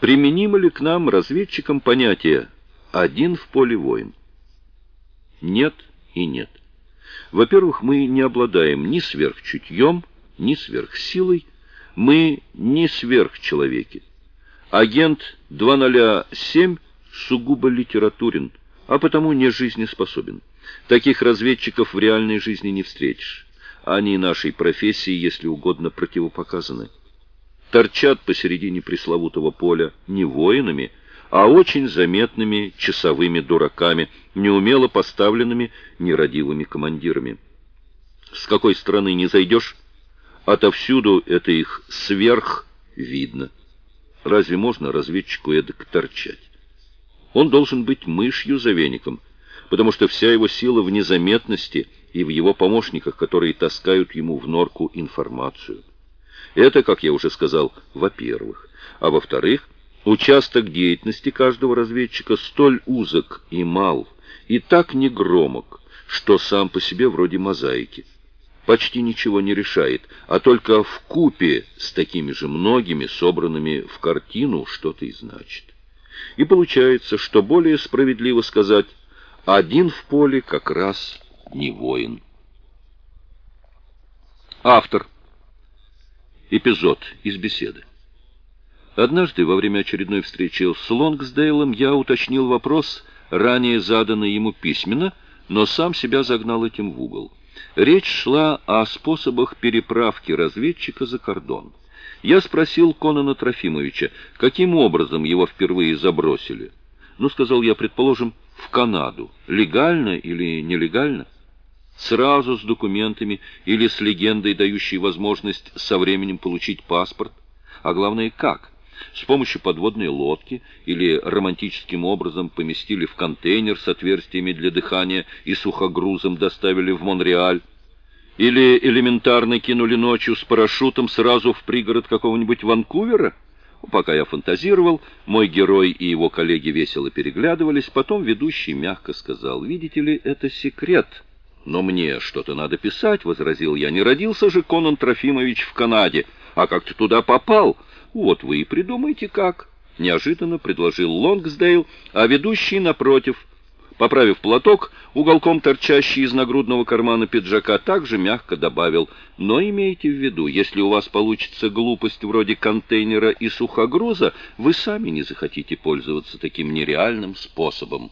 Применимо ли к нам, разведчикам, понятие «один в поле воин»? Нет и нет. Во-первых, мы не обладаем ни сверхчутьем, ни сверхсилой, мы не сверхчеловеки. Агент 207 сугубо литературен, а потому не жизнеспособен. Таких разведчиков в реальной жизни не встретишь. Они нашей профессии, если угодно, противопоказаны. Торчат посередине пресловутого поля не воинами, а очень заметными часовыми дураками, неумело поставленными нерадивыми командирами. С какой стороны не зайдешь, отовсюду это их сверх видно. Разве можно разведчику эдак торчать? Он должен быть мышью за веником, потому что вся его сила в незаметности и в его помощниках, которые таскают ему в норку информацию. Это, как я уже сказал, во-первых. А во-вторых, участок деятельности каждого разведчика столь узок и мал, и так негромок, что сам по себе вроде мозаики. Почти ничего не решает, а только в купе с такими же многими, собранными в картину, что-то и значит. И получается, что более справедливо сказать, один в поле как раз не воин. Автор. Эпизод из беседы. Однажды во время очередной встречи с Лонгсдейлом я уточнил вопрос, ранее заданный ему письменно, но сам себя загнал этим в угол. Речь шла о способах переправки разведчика за кордон. Я спросил Конана Трофимовича, каким образом его впервые забросили. Ну, сказал я, предположим, в Канаду. Легально или нелегально? Сразу с документами или с легендой, дающей возможность со временем получить паспорт? А главное, как? С помощью подводной лодки или романтическим образом поместили в контейнер с отверстиями для дыхания и сухогрузом доставили в Монреаль? Или элементарно кинули ночью с парашютом сразу в пригород какого-нибудь Ванкувера? Пока я фантазировал, мой герой и его коллеги весело переглядывались, потом ведущий мягко сказал, «Видите ли, это секрет». «Но мне что-то надо писать», — возразил я. «Не родился же Конан Трофимович в Канаде, а как ты туда попал? Вот вы и придумайте как». Неожиданно предложил Лонгсдейл, а ведущий, напротив, Поправив платок, уголком торчащий из нагрудного кармана пиджака, также мягко добавил, «Но имейте в виду, если у вас получится глупость вроде контейнера и сухогруза, вы сами не захотите пользоваться таким нереальным способом».